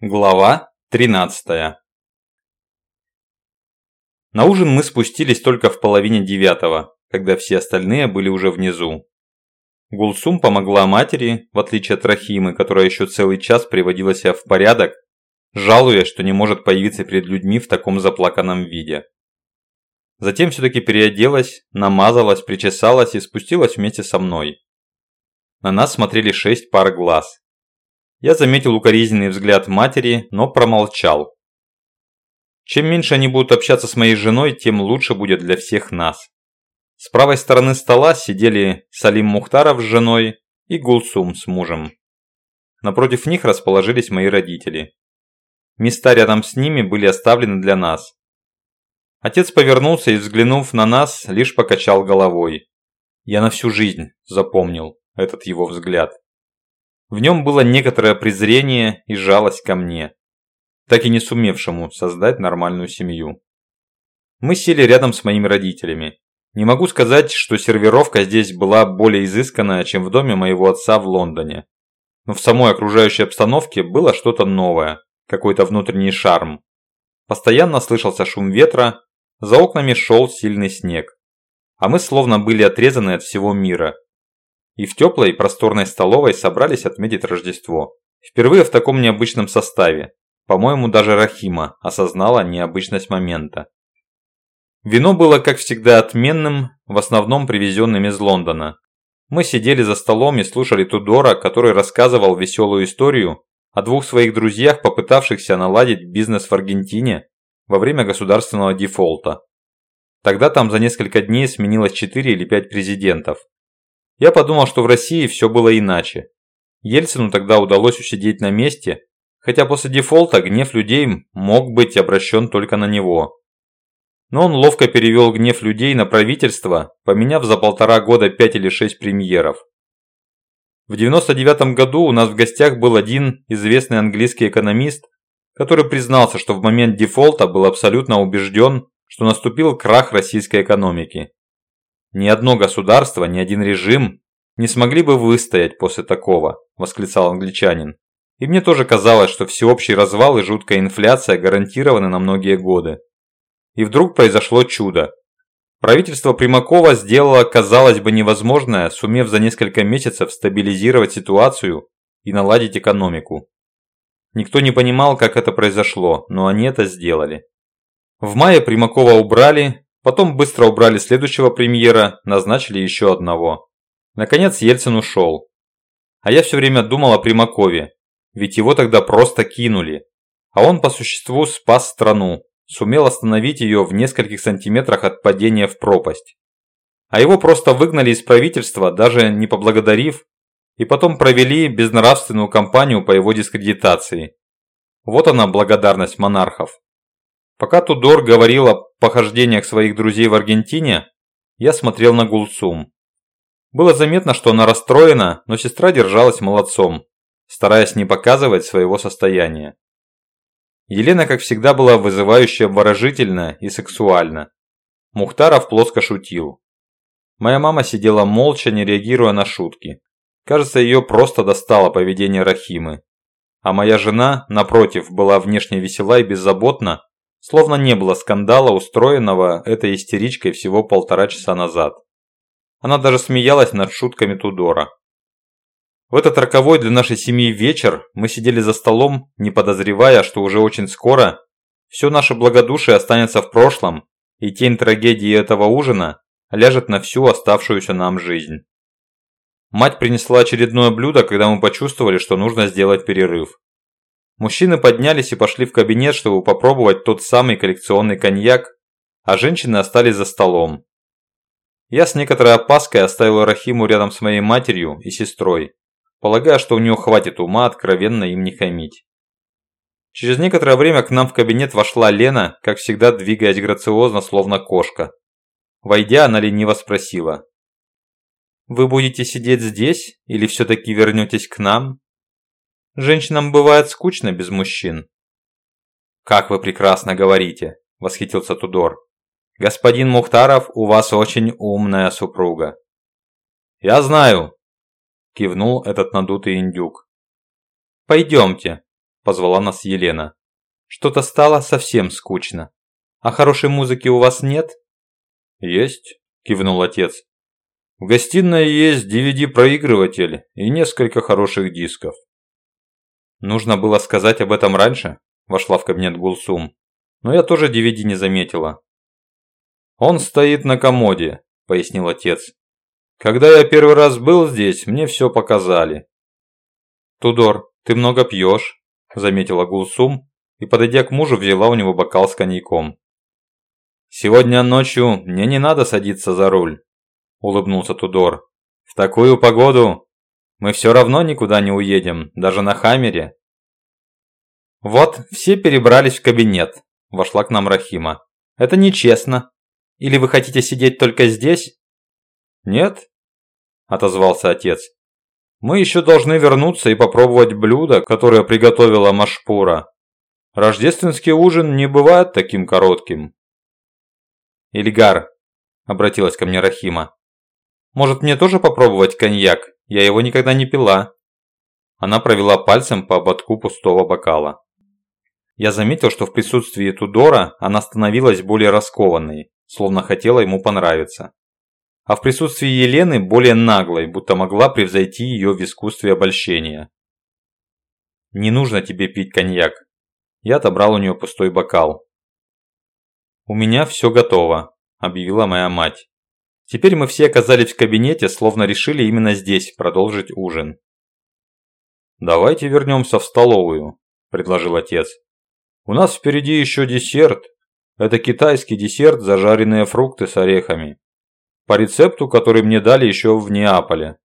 Глава 13 На ужин мы спустились только в половине девятого, когда все остальные были уже внизу. Гулсум помогла матери, в отличие от Рахимы, которая еще целый час приводила себя в порядок, жалуясь, что не может появиться перед людьми в таком заплаканном виде. Затем все-таки переоделась, намазалась, причесалась и спустилась вместе со мной. На нас смотрели шесть пар глаз. Я заметил укоризненный взгляд матери, но промолчал. Чем меньше они будут общаться с моей женой, тем лучше будет для всех нас. С правой стороны стола сидели Салим Мухтаров с женой и Гулсум с мужем. Напротив них расположились мои родители. Места рядом с ними были оставлены для нас. Отец повернулся и, взглянув на нас, лишь покачал головой. Я на всю жизнь запомнил этот его взгляд. В нем было некоторое презрение и жалость ко мне, так и не сумевшему создать нормальную семью. Мы сели рядом с моими родителями. Не могу сказать, что сервировка здесь была более изысканная, чем в доме моего отца в Лондоне. Но в самой окружающей обстановке было что-то новое, какой-то внутренний шарм. Постоянно слышался шум ветра, за окнами шел сильный снег. А мы словно были отрезаны от всего мира и в теплой просторной столовой собрались отметить Рождество. Впервые в таком необычном составе. По-моему, даже Рахима осознала необычность момента. Вино было, как всегда, отменным, в основном привезенным из Лондона. Мы сидели за столом и слушали Тудора, который рассказывал веселую историю о двух своих друзьях, попытавшихся наладить бизнес в Аргентине во время государственного дефолта. Тогда там за несколько дней сменилось 4 или 5 президентов. Я подумал, что в России все было иначе. Ельцину тогда удалось усидеть на месте, хотя после дефолта гнев людей мог быть обращен только на него. Но он ловко перевел гнев людей на правительство, поменяв за полтора года пять или шесть премьеров. В 99 году у нас в гостях был один известный английский экономист, который признался, что в момент дефолта был абсолютно убежден, что наступил крах российской экономики. Ни одно государство, ни один режим не смогли бы выстоять после такого, восклицал англичанин. И мне тоже казалось, что всеобщий развал и жуткая инфляция гарантированы на многие годы. И вдруг произошло чудо. Правительство Примакова сделало, казалось бы, невозможное, сумев за несколько месяцев стабилизировать ситуацию и наладить экономику. Никто не понимал, как это произошло, но они это сделали. В мае Примакова убрали, Потом быстро убрали следующего премьера, назначили еще одного. Наконец Ельцин ушел. А я все время думал о Примакове, ведь его тогда просто кинули. А он по существу спас страну, сумел остановить ее в нескольких сантиметрах от падения в пропасть. А его просто выгнали из правительства, даже не поблагодарив, и потом провели безнравственную кампанию по его дискредитации. Вот она благодарность монархов. Пока Тудор говорил о похождениях своих друзей в Аргентине, я смотрел на Гулсум. Было заметно, что она расстроена, но сестра держалась молодцом, стараясь не показывать своего состояния. Елена, как всегда, была вызывающе обворожительна и сексуальна. Мухтаров плоско шутил. Моя мама сидела молча, не реагируя на шутки. Кажется, ее просто достало поведение Рахимы. А моя жена, напротив, была внешне весела и беззаботна, Словно не было скандала, устроенного этой истеричкой всего полтора часа назад. Она даже смеялась над шутками Тудора. В этот роковой для нашей семьи вечер мы сидели за столом, не подозревая, что уже очень скоро все наше благодушие останется в прошлом, и тень трагедии этого ужина ляжет на всю оставшуюся нам жизнь. Мать принесла очередное блюдо, когда мы почувствовали, что нужно сделать перерыв. Мужчины поднялись и пошли в кабинет, чтобы попробовать тот самый коллекционный коньяк, а женщины остались за столом. Я с некоторой опаской оставил Рахиму рядом с моей матерью и сестрой, полагая, что у нее хватит ума откровенно им не хамить. Через некоторое время к нам в кабинет вошла Лена, как всегда двигаясь грациозно, словно кошка. Войдя, она лениво спросила. «Вы будете сидеть здесь или все-таки вернетесь к нам?» Женщинам бывает скучно без мужчин. «Как вы прекрасно говорите!» – восхитился Тудор. «Господин Мухтаров, у вас очень умная супруга». «Я знаю!» – кивнул этот надутый индюк. «Пойдемте!» – позвала нас Елена. «Что-то стало совсем скучно. А хорошей музыки у вас нет?» «Есть», – кивнул отец. «В гостиной есть DVD-проигрыватель и несколько хороших дисков». «Нужно было сказать об этом раньше», – вошла в кабинет Гулсум. «Но я тоже DVD не заметила». «Он стоит на комоде», – пояснил отец. «Когда я первый раз был здесь, мне все показали». «Тудор, ты много пьешь», – заметила Гулсум и, подойдя к мужу, взяла у него бокал с коньяком. «Сегодня ночью мне не надо садиться за руль», – улыбнулся Тудор. «В такую погоду мы все равно никуда не уедем, даже на Хаммере». «Вот, все перебрались в кабинет», – вошла к нам Рахима. «Это нечестно. Или вы хотите сидеть только здесь?» «Нет», – отозвался отец. «Мы еще должны вернуться и попробовать блюдо, которое приготовила Машпура. Рождественский ужин не бывает таким коротким». «Ильгар», – обратилась ко мне Рахима, – «может мне тоже попробовать коньяк? Я его никогда не пила». Она провела пальцем по ободку пустого бокала. Я заметил, что в присутствии Тудора она становилась более раскованной, словно хотела ему понравиться. А в присутствии Елены более наглой, будто могла превзойти ее в искусстве обольщения. «Не нужно тебе пить коньяк». Я отобрал у нее пустой бокал. «У меня все готово», – объявила моя мать. Теперь мы все оказались в кабинете, словно решили именно здесь продолжить ужин. «Давайте вернемся в столовую», – предложил отец. «У нас впереди еще десерт. Это китайский десерт, зажаренные фрукты с орехами. По рецепту, который мне дали еще в Неаполе».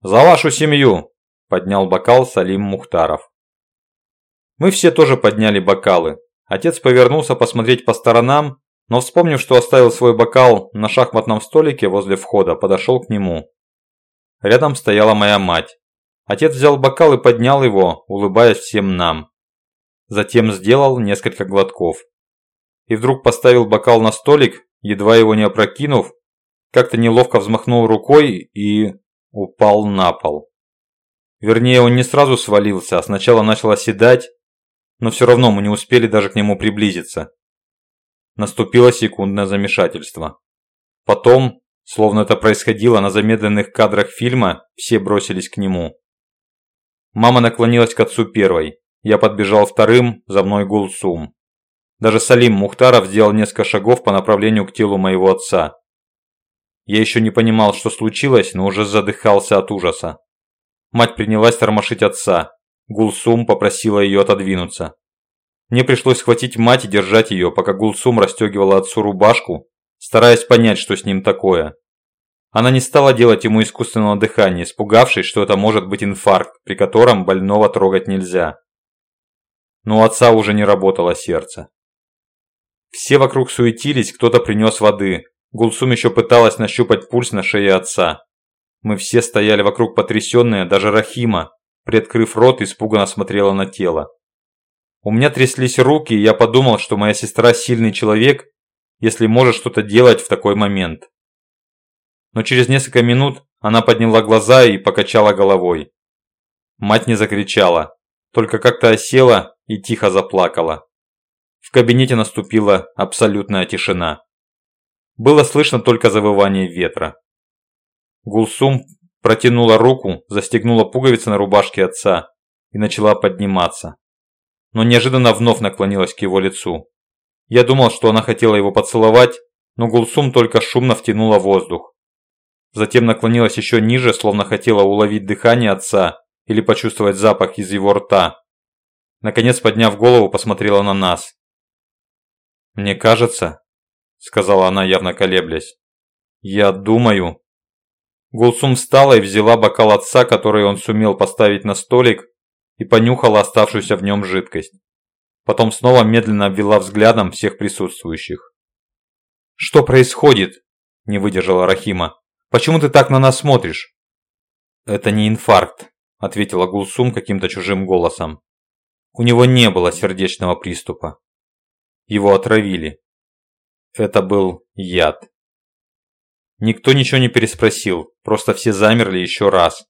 «За вашу семью!» – поднял бокал Салим Мухтаров. Мы все тоже подняли бокалы, Отец повернулся посмотреть по сторонам, но вспомнив, что оставил свой бокал на шахматном столике возле входа, подошел к нему. Рядом стояла моя мать. Отец взял бокал и поднял его, улыбаясь всем нам. Затем сделал несколько глотков. И вдруг поставил бокал на столик, едва его не опрокинув, как-то неловко взмахнул рукой и упал на пол. Вернее, он не сразу свалился, а сначала начал оседать, но все равно мы не успели даже к нему приблизиться. Наступило секундное замешательство. Потом, словно это происходило на замедленных кадрах фильма, все бросились к нему. Мама наклонилась к отцу первой. Я подбежал вторым, за мной Гулсум. Даже Салим Мухтаров сделал несколько шагов по направлению к телу моего отца. Я еще не понимал, что случилось, но уже задыхался от ужаса. Мать принялась тормошить отца, Гулсум попросила ее отодвинуться. Мне пришлось схватить мать и держать ее, пока Гулсум расстегивала отцу рубашку, стараясь понять, что с ним такое. Она не стала делать ему искусственного дыхания, испугавшись, что это может быть инфаркт, при котором больного трогать нельзя. Но у отца уже не работало сердце. Все вокруг суетились, кто-то принес воды. Гулсум еще пыталась нащупать пульс на шее отца. Мы все стояли вокруг потрясенные, даже Рахима, приоткрыв рот, испуганно смотрела на тело. У меня тряслись руки, и я подумал, что моя сестра сильный человек, если может что-то делать в такой момент. Но через несколько минут она подняла глаза и покачала головой. Мать не закричала, только как-то осела и тихо заплакала. В кабинете наступила абсолютная тишина. Было слышно только завывание ветра. Гулсум Протянула руку, застегнула пуговицы на рубашке отца и начала подниматься. Но неожиданно вновь наклонилась к его лицу. Я думал, что она хотела его поцеловать, но Гулсум только шумно втянула воздух. Затем наклонилась еще ниже, словно хотела уловить дыхание отца или почувствовать запах из его рта. Наконец, подняв голову, посмотрела на нас. «Мне кажется», – сказала она, явно колеблясь, – «я думаю, Гулсум встала и взяла бокал отца, который он сумел поставить на столик, и понюхала оставшуюся в нем жидкость. Потом снова медленно обвела взглядом всех присутствующих. «Что происходит?» – не выдержала Рахима. «Почему ты так на нас смотришь?» «Это не инфаркт», – ответила Гулсум каким-то чужим голосом. «У него не было сердечного приступа. Его отравили. Это был яд». Никто ничего не переспросил, просто все замерли еще раз.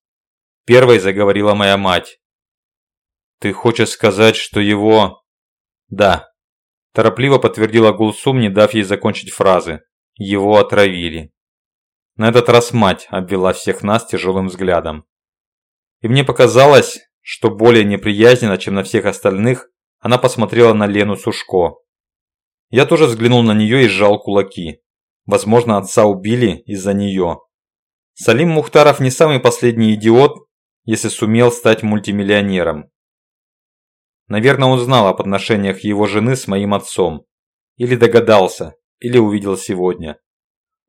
Первой заговорила моя мать. «Ты хочешь сказать, что его...» «Да», – торопливо подтвердила Гулсум, не дав ей закончить фразы. «Его отравили». На этот раз мать обвела всех нас тяжелым взглядом. И мне показалось, что более неприязненно, чем на всех остальных, она посмотрела на Лену Сушко. Я тоже взглянул на нее и сжал кулаки. Возможно, отца убили из-за нее. Салим Мухтаров не самый последний идиот, если сумел стать мультимиллионером. Наверное, он знал об отношениях его жены с моим отцом. Или догадался, или увидел сегодня.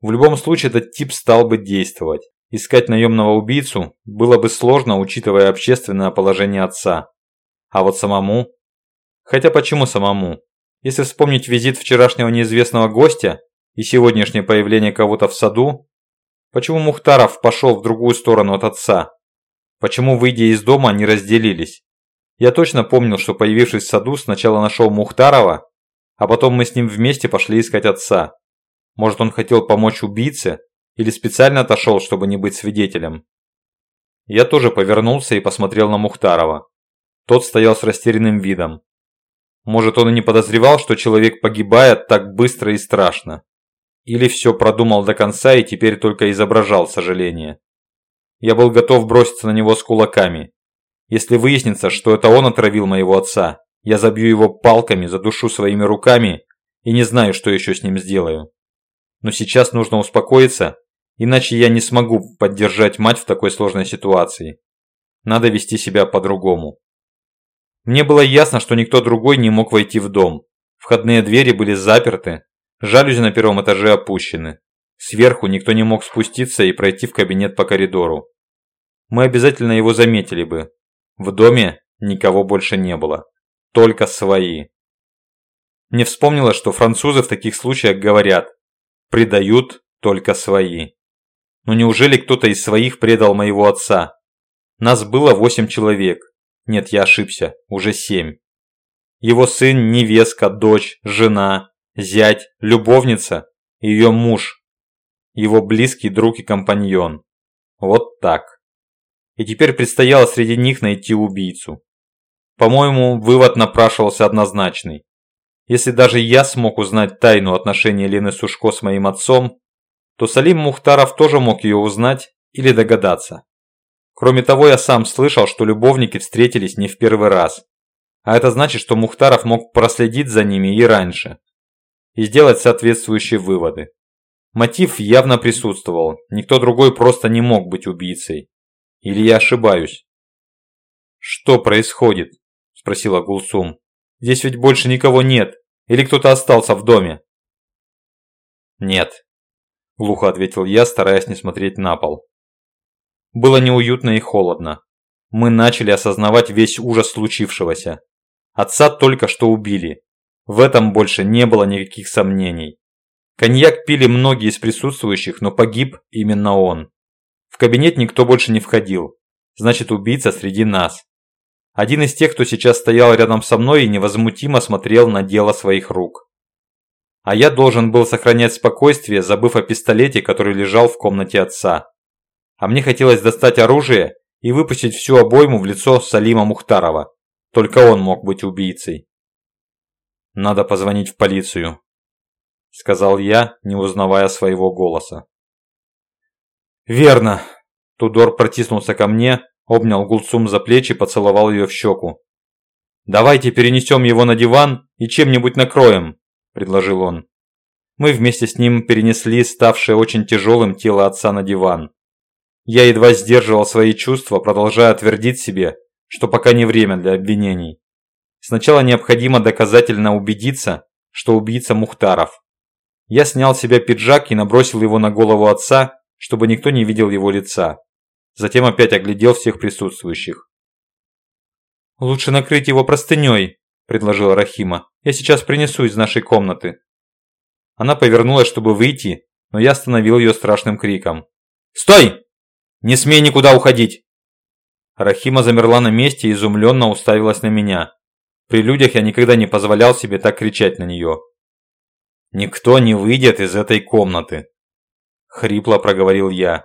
В любом случае, этот тип стал бы действовать. Искать наемного убийцу было бы сложно, учитывая общественное положение отца. А вот самому? Хотя почему самому? Если вспомнить визит вчерашнего неизвестного гостя и сегодняшнее появление кого-то в саду, почему Мухтаров пошел в другую сторону от отца? Почему, выйдя из дома, они разделились? Я точно помнил, что появившись в саду, сначала нашел Мухтарова, а потом мы с ним вместе пошли искать отца. Может, он хотел помочь убийце или специально отошел, чтобы не быть свидетелем? Я тоже повернулся и посмотрел на Мухтарова. Тот стоял с растерянным видом. Может, он и не подозревал, что человек погибает так быстро и страшно. Или все продумал до конца и теперь только изображал сожаление. Я был готов броситься на него с кулаками. Если выяснится, что это он отравил моего отца, я забью его палками, задушу своими руками и не знаю, что еще с ним сделаю. Но сейчас нужно успокоиться, иначе я не смогу поддержать мать в такой сложной ситуации. Надо вести себя по-другому. Мне было ясно, что никто другой не мог войти в дом. Входные двери были заперты, жалюзи на первом этаже опущены. Сверху никто не мог спуститься и пройти в кабинет по коридору. Мы обязательно его заметили бы. В доме никого больше не было. Только свои. Мне вспомнилось, что французы в таких случаях говорят «предают только свои». Но неужели кто-то из своих предал моего отца? Нас было восемь человек. Нет, я ошибся, уже семь. Его сын, невестка, дочь, жена, зять, любовница ее муж. Его близкий друг и компаньон. Вот так. И теперь предстояло среди них найти убийцу. По-моему, вывод напрашивался однозначный. Если даже я смог узнать тайну отношения Лены Сушко с моим отцом, то Салим Мухтаров тоже мог ее узнать или догадаться. Кроме того, я сам слышал, что любовники встретились не в первый раз. А это значит, что Мухтаров мог проследить за ними и раньше. И сделать соответствующие выводы. Мотив явно присутствовал, никто другой просто не мог быть убийцей. Или я ошибаюсь? «Что происходит?» – спросила Гулсум. «Здесь ведь больше никого нет. Или кто-то остался в доме?» «Нет», – глухо ответил я, стараясь не смотреть на пол. Было неуютно и холодно. Мы начали осознавать весь ужас случившегося. Отца только что убили. В этом больше не было никаких сомнений. Коньяк пили многие из присутствующих, но погиб именно он. В кабинет никто больше не входил. Значит, убийца среди нас. Один из тех, кто сейчас стоял рядом со мной и невозмутимо смотрел на дело своих рук. А я должен был сохранять спокойствие, забыв о пистолете, который лежал в комнате отца а мне хотелось достать оружие и выпустить всю обойму в лицо Салима Мухтарова. Только он мог быть убийцей. «Надо позвонить в полицию», – сказал я, не узнавая своего голоса. «Верно!» – Тудор протиснулся ко мне, обнял Гулцум за плечи, поцеловал ее в щеку. «Давайте перенесем его на диван и чем-нибудь накроем», – предложил он. Мы вместе с ним перенесли ставшее очень тяжелым тело отца на диван. Я едва сдерживал свои чувства, продолжая твердить себе, что пока не время для обвинений. Сначала необходимо доказательно убедиться, что убийца Мухтаров. Я снял с себя пиджак и набросил его на голову отца, чтобы никто не видел его лица. Затем опять оглядел всех присутствующих. «Лучше накрыть его простыней», – предложила Рахима. «Я сейчас принесу из нашей комнаты». Она повернулась, чтобы выйти, но я остановил ее страшным криком. «Стой!» Не смей никуда уходить!» Рахима замерла на месте и изумленно уставилась на меня. При людях я никогда не позволял себе так кричать на нее. «Никто не выйдет из этой комнаты», – хрипло проговорил я.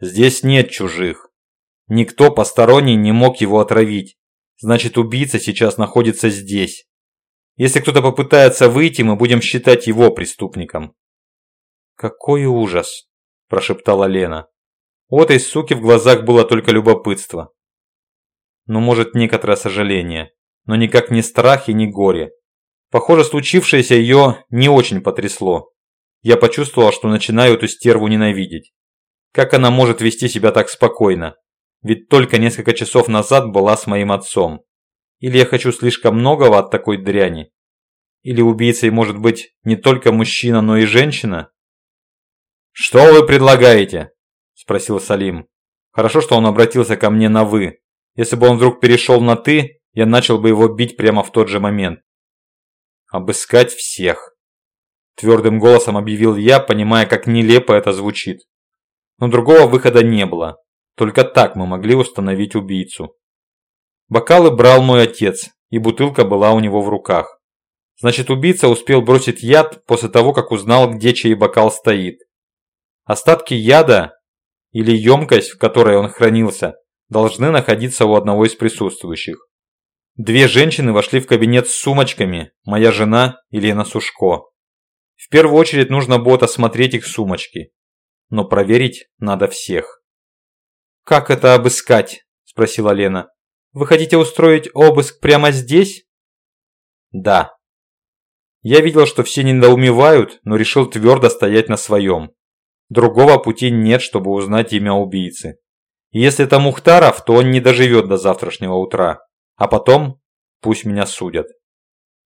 «Здесь нет чужих. Никто посторонний не мог его отравить. Значит, убийца сейчас находится здесь. Если кто-то попытается выйти, мы будем считать его преступником. Какой ужас, прошептала Лена. У этой суки в глазах было только любопытство. Ну, может, некоторое сожаление, но никак не страх и не горе. Похоже, случившееся ее не очень потрясло. Я почувствовал, что начинаю эту стерву ненавидеть. Как она может вести себя так спокойно? Ведь только несколько часов назад была с моим отцом. Или я хочу слишком многого от такой дряни? Или убийцей может быть не только мужчина, но и женщина? «Что вы предлагаете?» – спросил Салим. Хорошо, что он обратился ко мне на «вы». Если бы он вдруг перешел на «ты», я начал бы его бить прямо в тот же момент. «Обыскать всех», – твердым голосом объявил я, понимая, как нелепо это звучит. Но другого выхода не было. Только так мы могли установить убийцу. Бокалы брал мой отец, и бутылка была у него в руках. Значит, убийца успел бросить яд после того, как узнал, где чей бокал стоит. Остатки яда, или емкость, в которой он хранился, должны находиться у одного из присутствующих. Две женщины вошли в кабинет с сумочками, моя жена и Лена Сушко. В первую очередь нужно будет осмотреть их сумочки, но проверить надо всех. «Как это обыскать?» – спросила Лена. «Вы хотите устроить обыск прямо здесь?» «Да». Я видел, что все недоумевают, но решил твердо стоять на своем. Другого пути нет, чтобы узнать имя убийцы. Если это Мухтаров, то он не доживет до завтрашнего утра. А потом пусть меня судят.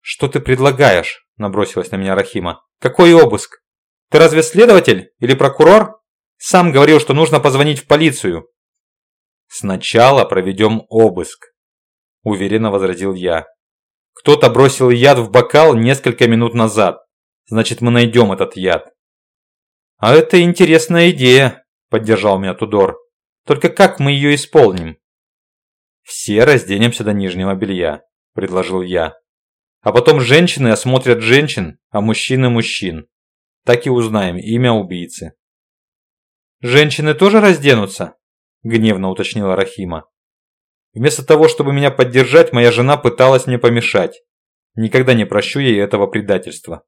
«Что ты предлагаешь?» – набросилась на меня Рахима. «Какой обыск? Ты разве следователь или прокурор? Сам говорил, что нужно позвонить в полицию. «Сначала проведем обыск», – уверенно возразил я. «Кто-то бросил яд в бокал несколько минут назад. Значит, мы найдем этот яд». «А это интересная идея», – поддержал меня Тудор. «Только как мы ее исполним?» «Все разденемся до нижнего белья», – предложил я. «А потом женщины осмотрят женщин, а мужчины – мужчин. Так и узнаем имя убийцы». «Женщины тоже разденутся?» – гневно уточнила Рахима. Вместо того, чтобы меня поддержать, моя жена пыталась мне помешать. Никогда не прощу ей этого предательства.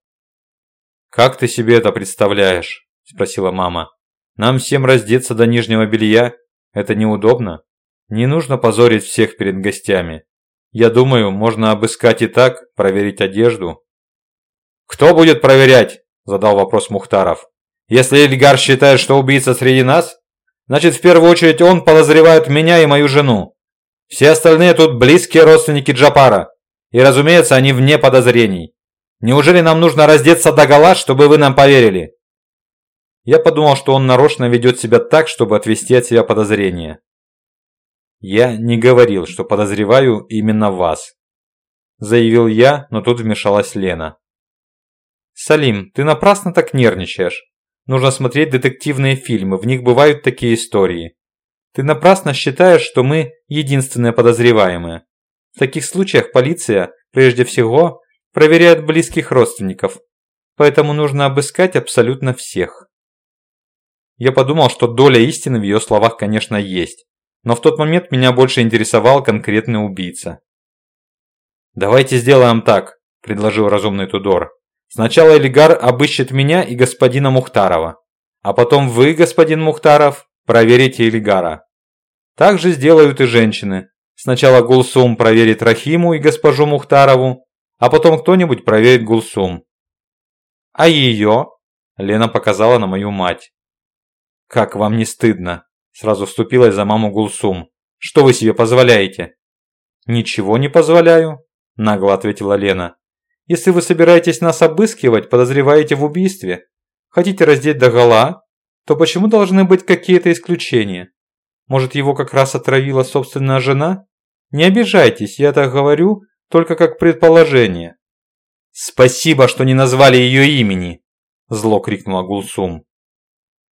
«Как ты себе это представляешь?» – спросила мама. «Нам всем раздеться до нижнего белья? Это неудобно. Не нужно позорить всех перед гостями. Я думаю, можно обыскать и так, проверить одежду». «Кто будет проверять?» – задал вопрос Мухтаров. «Если Эльгар считает, что убийца среди нас, Значит, в первую очередь он подозревает меня и мою жену. Все остальные тут близкие родственники Джапара. И, разумеется, они вне подозрений. Неужели нам нужно раздеться до гола, чтобы вы нам поверили?» Я подумал, что он нарочно ведет себя так, чтобы отвести от себя подозрения. «Я не говорил, что подозреваю именно вас», – заявил я, но тут вмешалась Лена. «Салим, ты напрасно так нервничаешь. Нужно смотреть детективные фильмы, в них бывают такие истории. Ты напрасно считаешь, что мы единственные подозреваемые. В таких случаях полиция, прежде всего, проверяет близких родственников, поэтому нужно обыскать абсолютно всех. Я подумал, что доля истины в ее словах, конечно, есть, но в тот момент меня больше интересовал конкретный убийца. «Давайте сделаем так», – предложил разумный Тудор. Сначала Элигар обыщет меня и господина Мухтарова, а потом вы, господин Мухтаров, проверите Элигара. Так же сделают и женщины. Сначала Гулсум проверит Рахиму и госпожу Мухтарову, а потом кто-нибудь проверит Гулсум. А ее? Лена показала на мою мать. Как вам не стыдно? Сразу вступилась за маму Гулсум. Что вы себе позволяете? Ничего не позволяю, нагло ответила Лена. Если вы собираетесь нас обыскивать, подозреваете в убийстве, хотите раздеть до гола, то почему должны быть какие-то исключения? Может, его как раз отравила собственная жена? Не обижайтесь, я так говорю только как предположение. Спасибо, что не назвали ее имени, зло крикнула Гулсум.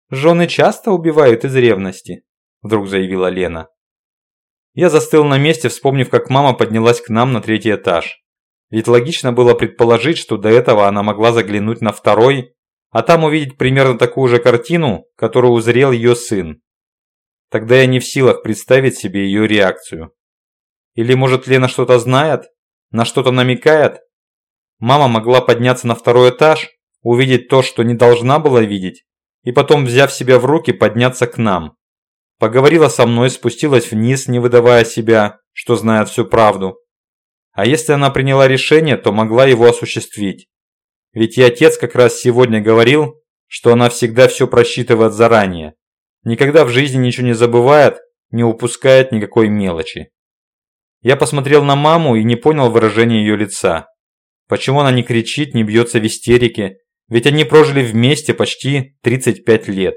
Жены часто убивают из ревности, вдруг заявила Лена. Я застыл на месте, вспомнив, как мама поднялась к нам на третий этаж. Ведь логично было предположить, что до этого она могла заглянуть на второй, а там увидеть примерно такую же картину, которую узрел ее сын. Тогда я не в силах представить себе ее реакцию. Или может Лена что-то знает? На что-то намекает? Мама могла подняться на второй этаж, увидеть то, что не должна была видеть, и потом, взяв себя в руки, подняться к нам. Поговорила со мной, спустилась вниз, не выдавая себя, что знает всю правду. А если она приняла решение, то могла его осуществить. Ведь и отец как раз сегодня говорил, что она всегда все просчитывает заранее. Никогда в жизни ничего не забывает, не упускает никакой мелочи. Я посмотрел на маму и не понял выражения ее лица. Почему она не кричит, не бьется в истерике? Ведь они прожили вместе почти 35 лет.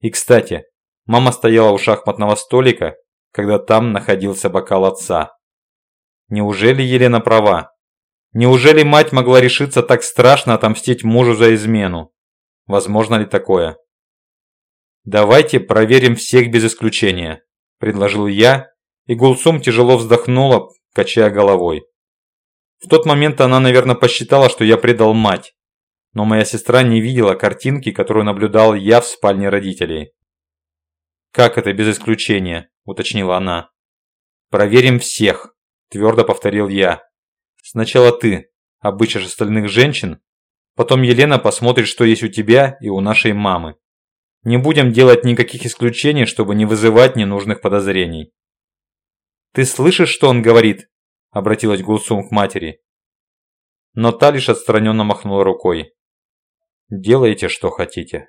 И кстати, мама стояла у шахматного столика, когда там находился бокал отца. Неужели Елена права? Неужели мать могла решиться так страшно отомстить мужу за измену? Возможно ли такое? «Давайте проверим всех без исключения», – предложил я, и Гулсум тяжело вздохнула, качая головой. В тот момент она, наверное, посчитала, что я предал мать, но моя сестра не видела картинки, которую наблюдал я в спальне родителей. «Как это без исключения?» – уточнила она. «Проверим всех», – твердо повторил я. «Сначала ты обычишь остальных женщин, потом Елена посмотрит, что есть у тебя и у нашей мамы. Не будем делать никаких исключений, чтобы не вызывать ненужных подозрений». «Ты слышишь, что он говорит?» – обратилась Гулсум к матери. Но та лишь отстраненно махнула рукой. «Делайте, что хотите».